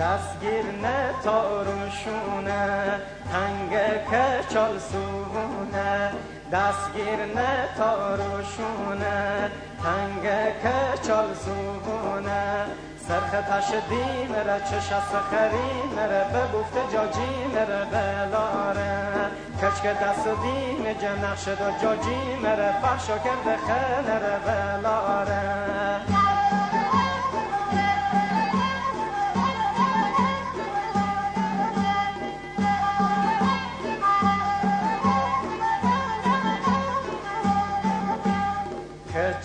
دستگیر نه تاروشونه تنگ کچال سوونه. دستگیر نه تاروشونه تنگ کچال سوونه. سرخ تش دیمره چش سخری مره به بفت جاجی مره بلاره. کچک دست شد و جاجی مره فرشا کرده خنره بلاره.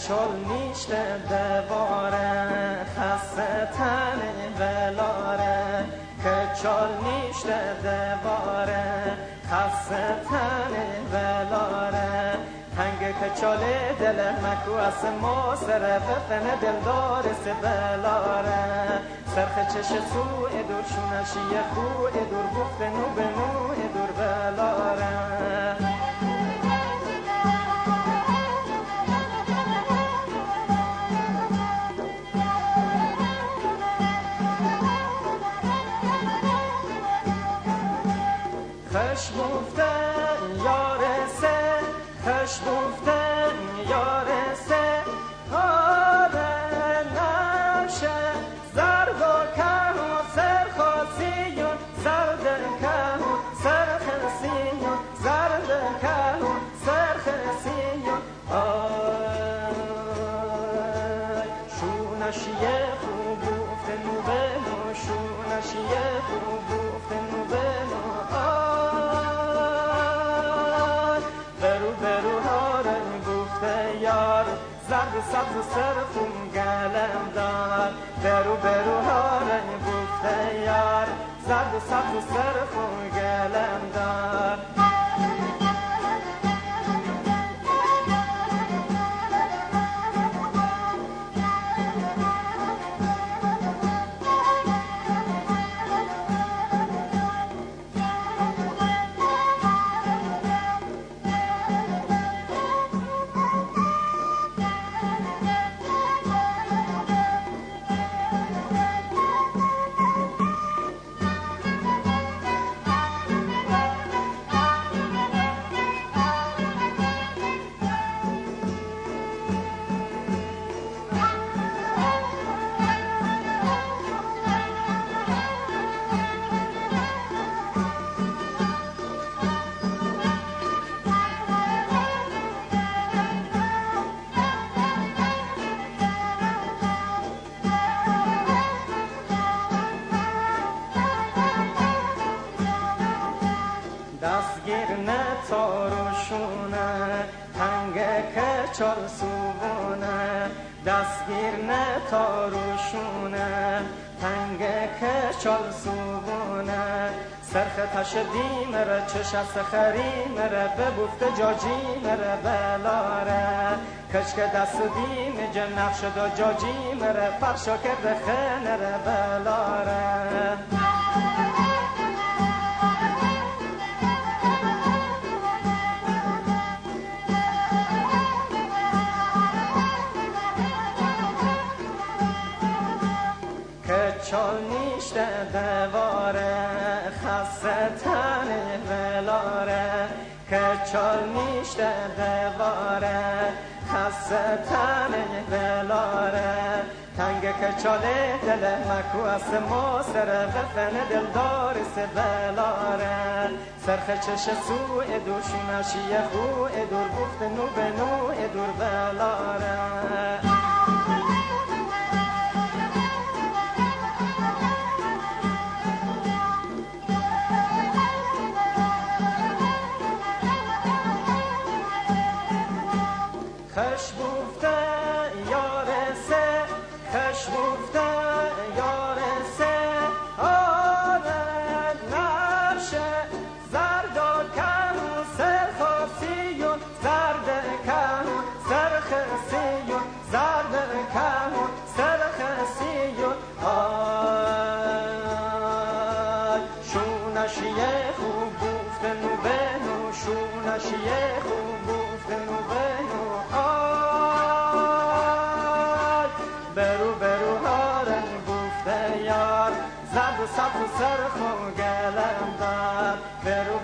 چال نیشته دواره خسته تن ولاره که چال نیشته دواره خسته تن ولاره. تنگ که دل مکو از ما سره بفن دلدار سبلاره سرخ چش سو دور شونشی خو دور گفت نو به نو دور بلاره گفتن یارسه خش گفتن زرد سبز سرخون گلم دار برو برو هاره گفته یار زرد سبز سرخون گلم دار تاروشونه تنگ که چال سوونه دستگیر نه تاروشونه تنگ که چال سوونه سرخ تش دیمره چش از خری مره به بفت جاجی مره بلاره کچک دست دیم جن نقش دا جاجی مره فرشا کرده خنره بلاره چال نیشته دواره خسته تن ولاره. که چال نیشته دواره خسته تن ولاره. تنگ که چاله دل مکو از ما سر بفن دلدار سبلاره سرخ چش سو شونشی خو دور گفت نو به نو دور بلاره خوب گفتن و بنو شونشیه خوب گفتن و بنو Pero